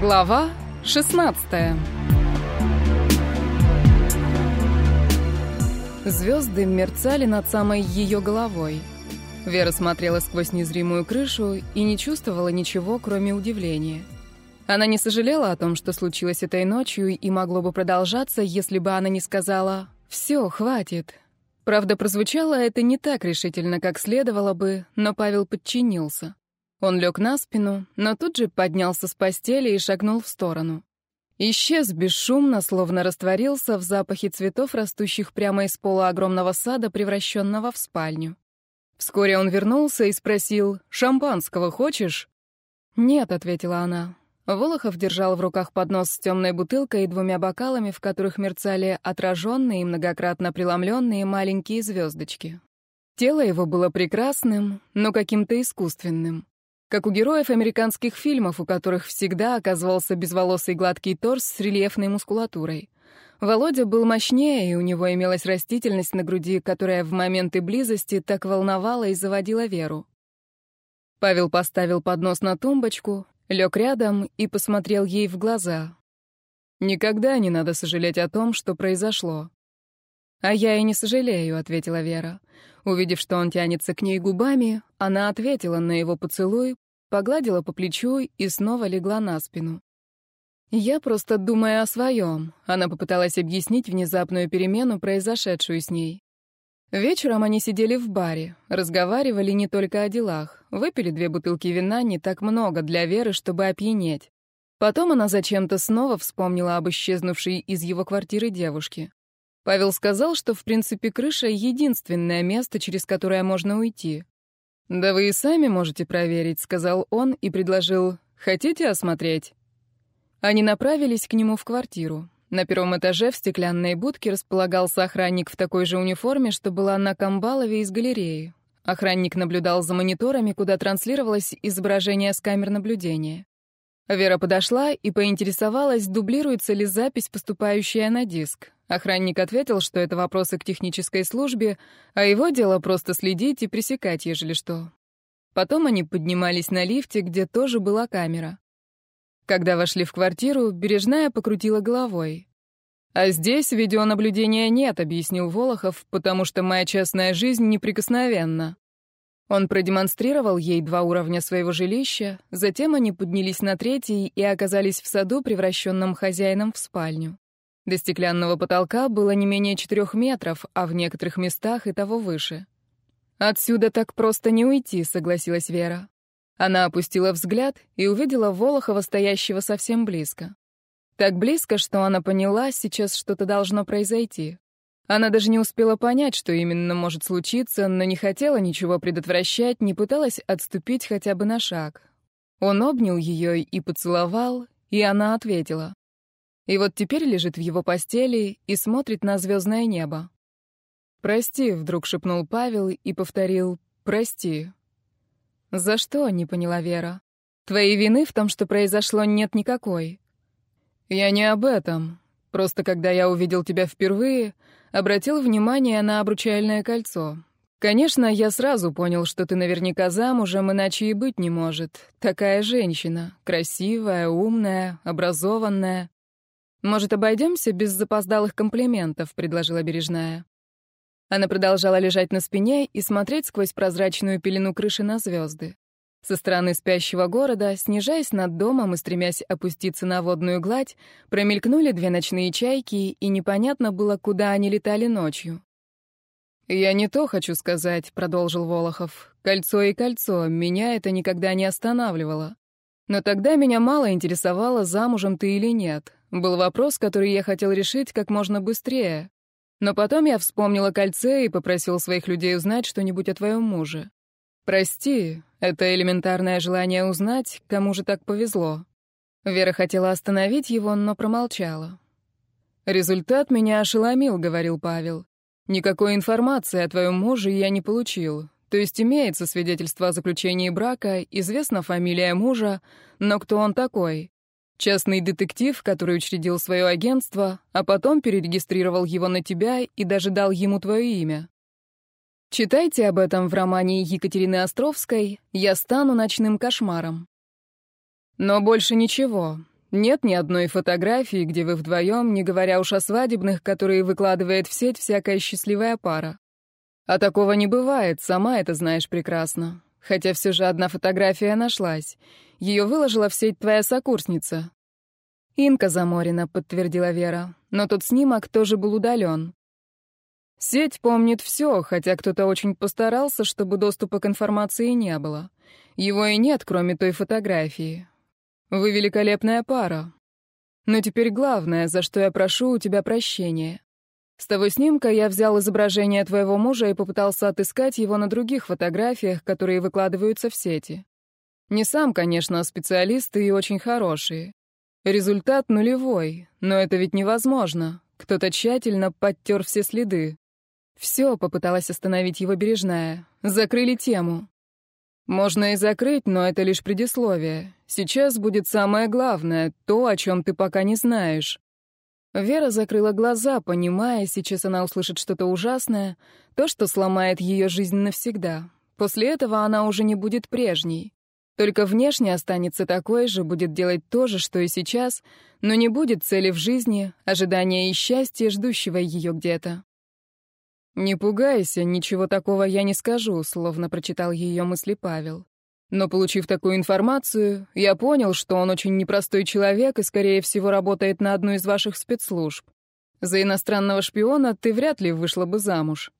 Глава 16 Звезды мерцали над самой ее головой. Вера смотрела сквозь незримую крышу и не чувствовала ничего, кроме удивления. Она не сожалела о том, что случилось этой ночью, и могло бы продолжаться, если бы она не сказала «Все, хватит». Правда, прозвучало это не так решительно, как следовало бы, но Павел подчинился. Он лег на спину, но тут же поднялся с постели и шагнул в сторону. Исчез бесшумно, словно растворился в запахе цветов, растущих прямо из пола огромного сада, превращенного в спальню. Вскоре он вернулся и спросил, «Шампанского хочешь?» «Нет», — ответила она. Волохов держал в руках поднос с темной бутылкой и двумя бокалами, в которых мерцали отраженные и многократно преломленные маленькие звездочки. Тело его было прекрасным, но каким-то искусственным. Как у героев американских фильмов, у которых всегда оказывался безволосый гладкий торс с рельефной мускулатурой. Володя был мощнее, и у него имелась растительность на груди, которая в моменты близости так волновала и заводила Веру. Павел поставил поднос на тумбочку, лег рядом и посмотрел ей в глаза. «Никогда не надо сожалеть о том, что произошло». «А я и не сожалею», — ответила Вера. Увидев, что он тянется к ней губами, она ответила на его поцелуй, погладила по плечу и снова легла на спину. «Я просто думаю о своем», — она попыталась объяснить внезапную перемену, произошедшую с ней. Вечером они сидели в баре, разговаривали не только о делах, выпили две бутылки вина не так много для Веры, чтобы опьянеть. Потом она зачем-то снова вспомнила об исчезнувшей из его квартиры девушке. Павел сказал, что в принципе крыша — единственное место, через которое можно уйти. «Да вы и сами можете проверить», — сказал он и предложил «Хотите осмотреть?» Они направились к нему в квартиру. На первом этаже в стеклянной будке располагался охранник в такой же униформе, что была на Камбалове из галереи. Охранник наблюдал за мониторами, куда транслировалось изображение с камер наблюдения. Вера подошла и поинтересовалась, дублируется ли запись, поступающая на диск. Охранник ответил, что это вопросы к технической службе, а его дело просто следить и пресекать, ежели что. Потом они поднимались на лифте, где тоже была камера. Когда вошли в квартиру, Бережная покрутила головой. «А здесь видеонаблюдения нет», — объяснил Волохов, «потому что моя частная жизнь неприкосновенна». Он продемонстрировал ей два уровня своего жилища, затем они поднялись на третий и оказались в саду, превращенном хозяином в спальню. До стеклянного потолка было не менее четырех метров, а в некоторых местах и того выше. «Отсюда так просто не уйти», — согласилась Вера. Она опустила взгляд и увидела Волохова, стоящего совсем близко. Так близко, что она поняла, сейчас что-то должно произойти. Она даже не успела понять, что именно может случиться, но не хотела ничего предотвращать, не пыталась отступить хотя бы на шаг. Он обнял ее и поцеловал, и она ответила. И вот теперь лежит в его постели и смотрит на звездное небо. «Прости», — вдруг шепнул Павел и повторил «прости». «За что?» — не поняла Вера. «Твоей вины в том, что произошло, нет никакой». «Я не об этом. Просто когда я увидел тебя впервые, обратил внимание на обручальное кольцо. Конечно, я сразу понял, что ты наверняка замужем, иначе и быть не может. Такая женщина. Красивая, умная, образованная. «Может, обойдемся без запоздалых комплиментов?» — предложила Бережная. Она продолжала лежать на спине и смотреть сквозь прозрачную пелену крыши на звезды. Со стороны спящего города, снижаясь над домом и стремясь опуститься на водную гладь, промелькнули две ночные чайки, и непонятно было, куда они летали ночью. «Я не то хочу сказать», — продолжил Волохов. «Кольцо и кольцо, меня это никогда не останавливало. Но тогда меня мало интересовало, замужем ты или нет. Был вопрос, который я хотел решить как можно быстрее. Но потом я вспомнил о кольце и попросил своих людей узнать что-нибудь о твоем муже. Прости, это элементарное желание узнать, кому же так повезло. Вера хотела остановить его, но промолчала. «Результат меня ошеломил», — говорил Павел. «Никакой информации о твоем муже я не получил. То есть имеется свидетельство о заключении брака, известна фамилия мужа, но кто он такой? Частный детектив, который учредил свое агентство, а потом перерегистрировал его на тебя и даже дал ему твое имя. Читайте об этом в романе Екатерины Островской «Я стану ночным кошмаром». Но больше ничего. Нет ни одной фотографии, где вы вдвоем, не говоря уж о свадебных, которые выкладывает в сеть всякая счастливая пара. А такого не бывает, сама это знаешь прекрасно. Хотя все же одна фотография нашлась. Ее выложила в сеть твоя сокурсница. «Инка Заморина», — подтвердила Вера. Но тот снимок тоже был удален. Сеть помнит все, хотя кто-то очень постарался, чтобы доступа к информации не было. Его и нет, кроме той фотографии. Вы великолепная пара. Но теперь главное, за что я прошу у тебя прощения. С того снимка я взял изображение твоего мужа и попытался отыскать его на других фотографиях, которые выкладываются в сети. Не сам, конечно, а специалисты и очень хорошие. Результат нулевой, но это ведь невозможно. Кто-то тщательно подтер все следы. Все, попыталась остановить его бережная. Закрыли тему. Можно и закрыть, но это лишь предисловие. Сейчас будет самое главное, то, о чем ты пока не знаешь. Вера закрыла глаза, понимая, сейчас она услышит что-то ужасное, то, что сломает ее жизнь навсегда. После этого она уже не будет прежней. Только внешне останется такой же, будет делать то же, что и сейчас, но не будет цели в жизни, ожидания и счастья, ждущего ее где-то. «Не пугайся, ничего такого я не скажу», — словно прочитал ее мысли Павел. Но, получив такую информацию, я понял, что он очень непростой человек и, скорее всего, работает на одну из ваших спецслужб. За иностранного шпиона ты вряд ли вышла бы замуж.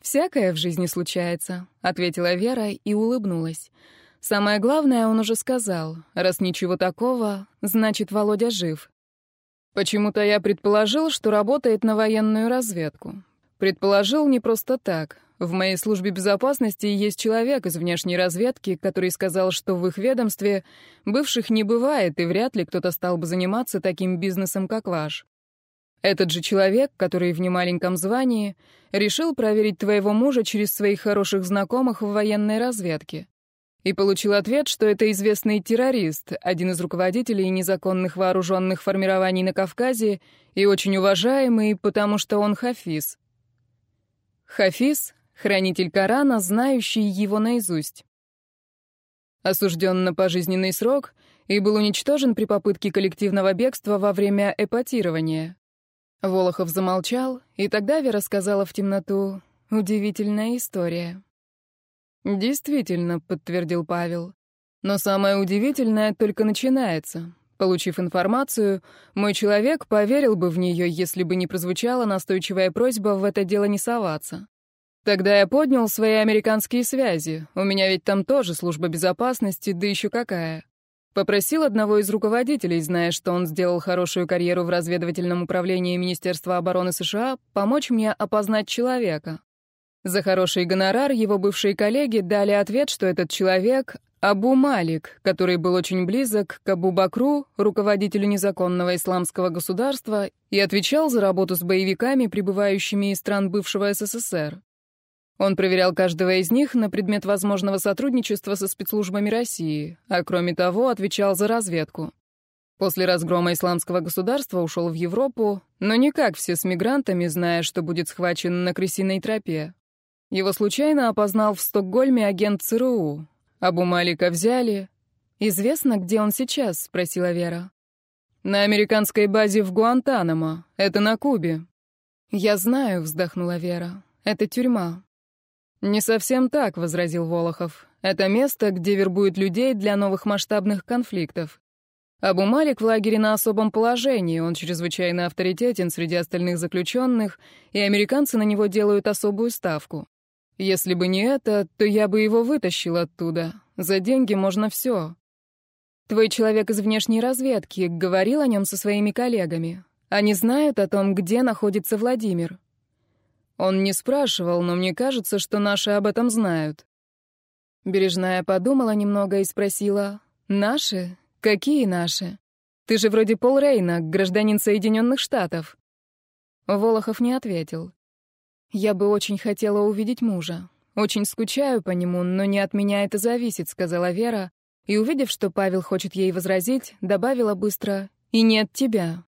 «Всякое в жизни случается», — ответила Вера и улыбнулась. «Самое главное он уже сказал. Раз ничего такого, значит, Володя жив». Почему-то я предположил, что работает на военную разведку. Предположил не просто так. В моей службе безопасности есть человек из внешней разведки, который сказал, что в их ведомстве бывших не бывает, и вряд ли кто-то стал бы заниматься таким бизнесом, как ваш. Этот же человек, который в немаленьком звании, решил проверить твоего мужа через своих хороших знакомых в военной разведке. И получил ответ, что это известный террорист, один из руководителей незаконных вооруженных формирований на Кавказе и очень уважаемый, потому что он хафиз. Хафиз — хранитель Корана, знающий его наизусть. Осужден на пожизненный срок и был уничтожен при попытке коллективного бегства во время эпатирования. Волохов замолчал, и тогда Вера сказала в темноту «Удивительная история». «Действительно», — подтвердил Павел. «Но самое удивительное только начинается. Получив информацию, мой человек поверил бы в нее, если бы не прозвучала настойчивая просьба в это дело не соваться. Тогда я поднял свои американские связи. У меня ведь там тоже служба безопасности, да еще какая. Попросил одного из руководителей, зная, что он сделал хорошую карьеру в разведывательном управлении Министерства обороны США, помочь мне опознать человека. За хороший гонорар его бывшие коллеги дали ответ, что этот человек Абу Малик, который был очень близок к Абу Бакру, руководителю незаконного исламского государства, и отвечал за работу с боевиками, прибывающими из стран бывшего СССР. Он проверял каждого из них на предмет возможного сотрудничества со спецслужбами России, а кроме того отвечал за разведку. После разгрома исламского государства ушел в Европу, но не как все с мигрантами, зная, что будет схвачен на крысиной тропе. Его случайно опознал в Стокгольме агент ЦРУ, Абу Малика взяли. Известно, где он сейчас? спросила Вера. На американской базе в Гуантанамо. Это на Кубе. Я знаю, вздохнула Вера. Это тюрьма. Не совсем так, возразил Волохов. Это место, где вербуют людей для новых масштабных конфликтов. Абу Малик в лагере на особом положении, он чрезвычайно авторитетен среди остальных заключенных, и американцы на него делают особую ставку. Если бы не это, то я бы его вытащил оттуда. За деньги можно все. Твой человек из внешней разведки говорил о нем со своими коллегами. Они знают о том, где находится Владимир. Он не спрашивал, но мне кажется, что наши об этом знают. Бережная подумала немного и спросила, «Наши? Какие наши? Ты же вроде Пол Рейна, гражданин Соединенных Штатов». Волохов не ответил. «Я бы очень хотела увидеть мужа. Очень скучаю по нему, но не от меня это зависит», — сказала Вера, и, увидев, что Павел хочет ей возразить, добавила быстро «и не от тебя».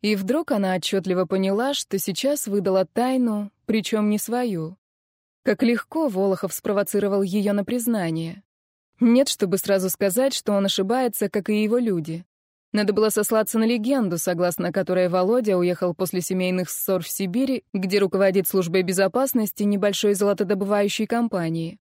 И вдруг она отчетливо поняла, что сейчас выдала тайну, причем не свою. Как легко Волохов спровоцировал ее на признание. Нет, чтобы сразу сказать, что он ошибается, как и его люди. Надо было сослаться на легенду, согласно которой Володя уехал после семейных ссор в Сибирь, где руководит службой безопасности небольшой золотодобывающей компании.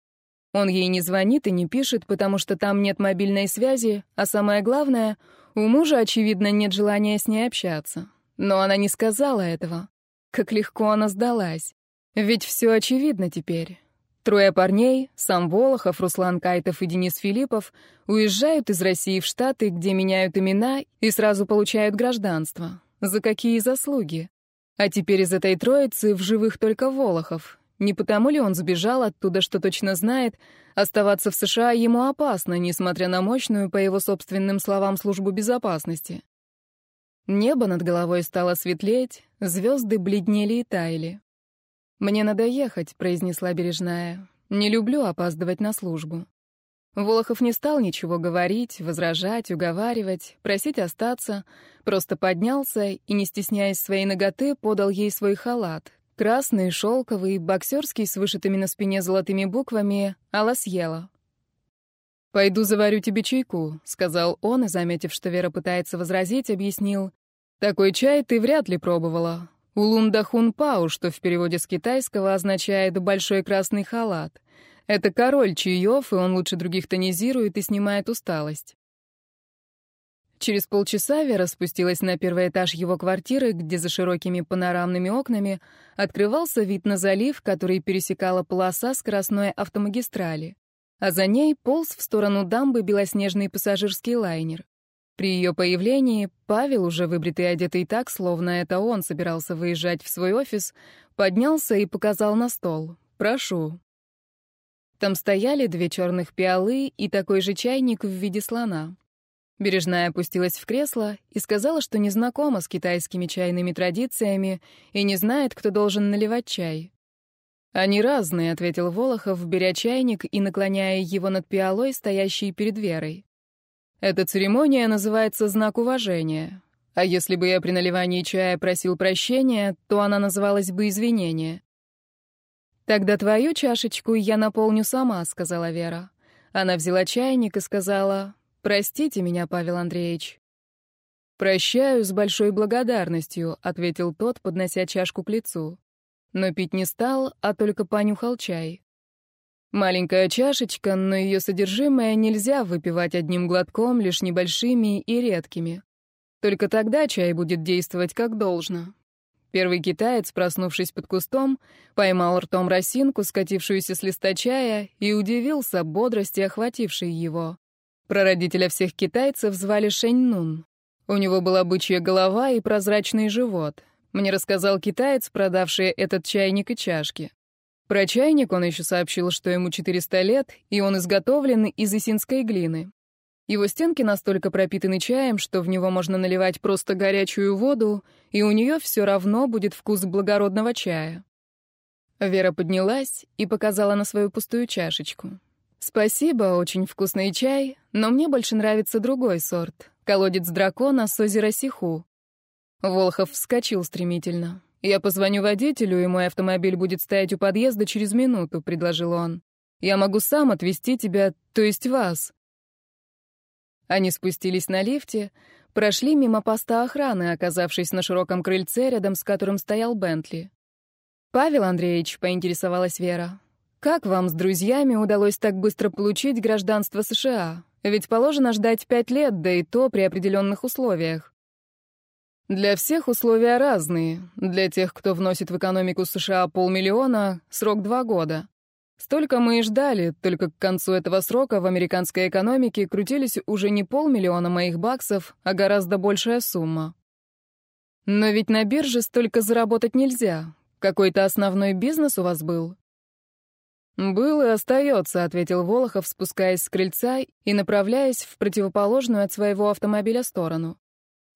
Он ей не звонит и не пишет, потому что там нет мобильной связи, а самое главное, у мужа, очевидно, нет желания с ней общаться. Но она не сказала этого. Как легко она сдалась. Ведь все очевидно теперь. Трое парней, сам Волохов, Руслан Кайтов и Денис Филиппов, уезжают из России в Штаты, где меняют имена и сразу получают гражданство. За какие заслуги? А теперь из этой троицы в живых только Волохов. Не потому ли он сбежал оттуда, что точно знает, оставаться в США ему опасно, несмотря на мощную, по его собственным словам, службу безопасности. Небо над головой стало светлеть, звезды бледнели и таяли. «Мне надо ехать», — произнесла Бережная. «Не люблю опаздывать на службу». Волохов не стал ничего говорить, возражать, уговаривать, просить остаться, просто поднялся и, не стесняясь своей ноготы, подал ей свой халат. Красный, шелковый, боксерский с вышитыми на спине золотыми буквами «Алла съела». «Пойду заварю тебе чайку», — сказал он, и, заметив, что Вера пытается возразить, объяснил. «Такой чай ты вряд ли пробовала. Улундахун Пау, что в переводе с китайского означает «большой красный халат». Это король чаев, и он лучше других тонизирует и снимает усталость. Через полчаса Вера спустилась на первый этаж его квартиры, где за широкими панорамными окнами открывался вид на залив, который пересекала полоса скоростной автомагистрали, а за ней полз в сторону дамбы белоснежный пассажирский лайнер. При ее появлении Павел, уже выбритый и одетый так, словно это он собирался выезжать в свой офис, поднялся и показал на стол. «Прошу». Там стояли две черных пиалы и такой же чайник в виде слона. Бережная опустилась в кресло и сказала, что не знакома с китайскими чайными традициями и не знает, кто должен наливать чай. «Они разные», — ответил Волохов, беря чайник и наклоняя его над пиалой, стоящей перед Верой. Эта церемония называется «знак уважения». А если бы я при наливании чая просил прощения, то она называлась бы «извинение». «Тогда твою чашечку я наполню сама», — сказала Вера. Она взяла чайник и сказала, «Простите меня, Павел Андреевич». «Прощаю с большой благодарностью», — ответил тот, поднося чашку к лицу. Но пить не стал, а только понюхал чай. Маленькая чашечка, но ее содержимое нельзя выпивать одним глотком, лишь небольшими и редкими. Только тогда чай будет действовать как должно. Первый китаец, проснувшись под кустом, поймал ртом росинку, скатившуюся с листа чая, и удивился бодрости, охватившей его. Прародителя всех китайцев звали Шэньнун. У него была бычья голова и прозрачный живот. Мне рассказал китаец, продавший этот чайник и чашки. Про чайник он еще сообщил, что ему 400 лет, и он изготовлен из исинской глины. Его стенки настолько пропитаны чаем, что в него можно наливать просто горячую воду, и у нее все равно будет вкус благородного чая. Вера поднялась и показала на свою пустую чашечку. «Спасибо, очень вкусный чай, но мне больше нравится другой сорт — колодец дракона с озера Сиху». Волхов вскочил стремительно. «Я позвоню водителю, и мой автомобиль будет стоять у подъезда через минуту», — предложил он. «Я могу сам отвезти тебя, то есть вас». Они спустились на лифте, прошли мимо поста охраны, оказавшись на широком крыльце, рядом с которым стоял Бентли. «Павел Андреевич», — поинтересовалась Вера, — «как вам с друзьями удалось так быстро получить гражданство США? Ведь положено ждать пять лет, да и то при определенных условиях». Для всех условия разные. Для тех, кто вносит в экономику США полмиллиона, срок два года. Столько мы и ждали, только к концу этого срока в американской экономике крутились уже не полмиллиона моих баксов, а гораздо большая сумма. Но ведь на бирже столько заработать нельзя. Какой-то основной бизнес у вас был? «Был и остается», — ответил Волохов, спускаясь с крыльца и направляясь в противоположную от своего автомобиля сторону.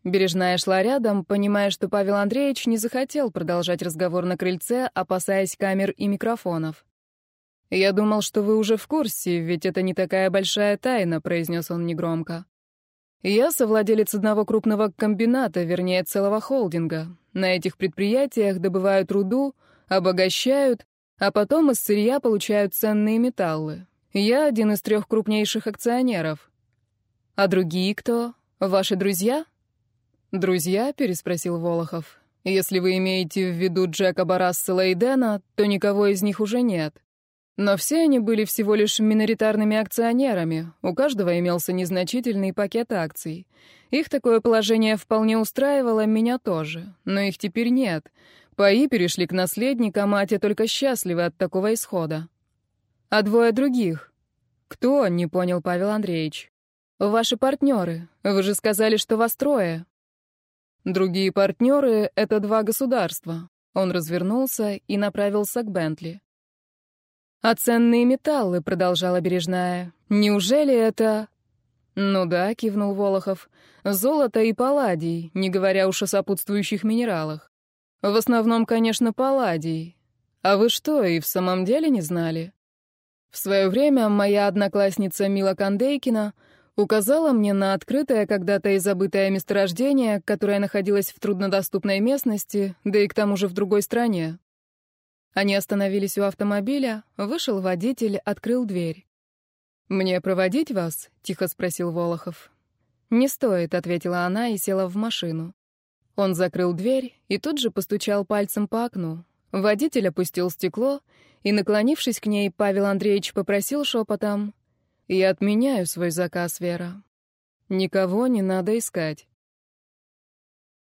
Бережная шла рядом, понимая, что Павел Андреевич не захотел продолжать разговор на крыльце, опасаясь камер и микрофонов. «Я думал, что вы уже в курсе, ведь это не такая большая тайна», — произнес он негромко. «Я совладелец одного крупного комбината, вернее, целого холдинга. На этих предприятиях добывают руду, обогащают, а потом из сырья получают ценные металлы. Я один из трех крупнейших акционеров. А другие кто? Ваши друзья?» «Друзья?» — переспросил Волохов. «Если вы имеете в виду Джекоба Рассела и Дэна, то никого из них уже нет. Но все они были всего лишь миноритарными акционерами, у каждого имелся незначительный пакет акций. Их такое положение вполне устраивало, меня тоже, но их теперь нет. Паи перешли к наследникам, а те только счастливы от такого исхода. А двое других? Кто, не понял Павел Андреевич. Ваши партнеры. Вы же сказали, что вас трое. Другие партнеры — это два государства. Он развернулся и направился к Бентли. «А ценные металлы», — продолжала Бережная. «Неужели это...» «Ну да», — кивнул Волохов. «Золото и палладий, не говоря уж о сопутствующих минералах. В основном, конечно, палладий. А вы что, и в самом деле не знали?» В свое время моя одноклассница Мила Кондейкина указала мне на открытое когда-то и забытое месторождение, которое находилось в труднодоступной местности, да и к тому же в другой стране. Они остановились у автомобиля, вышел водитель, открыл дверь. «Мне проводить вас?» — тихо спросил Волохов. «Не стоит», — ответила она и села в машину. Он закрыл дверь и тут же постучал пальцем по окну. Водитель опустил стекло, и, наклонившись к ней, Павел Андреевич попросил шепотом, «Я отменяю свой заказ, Вера. Никого не надо искать».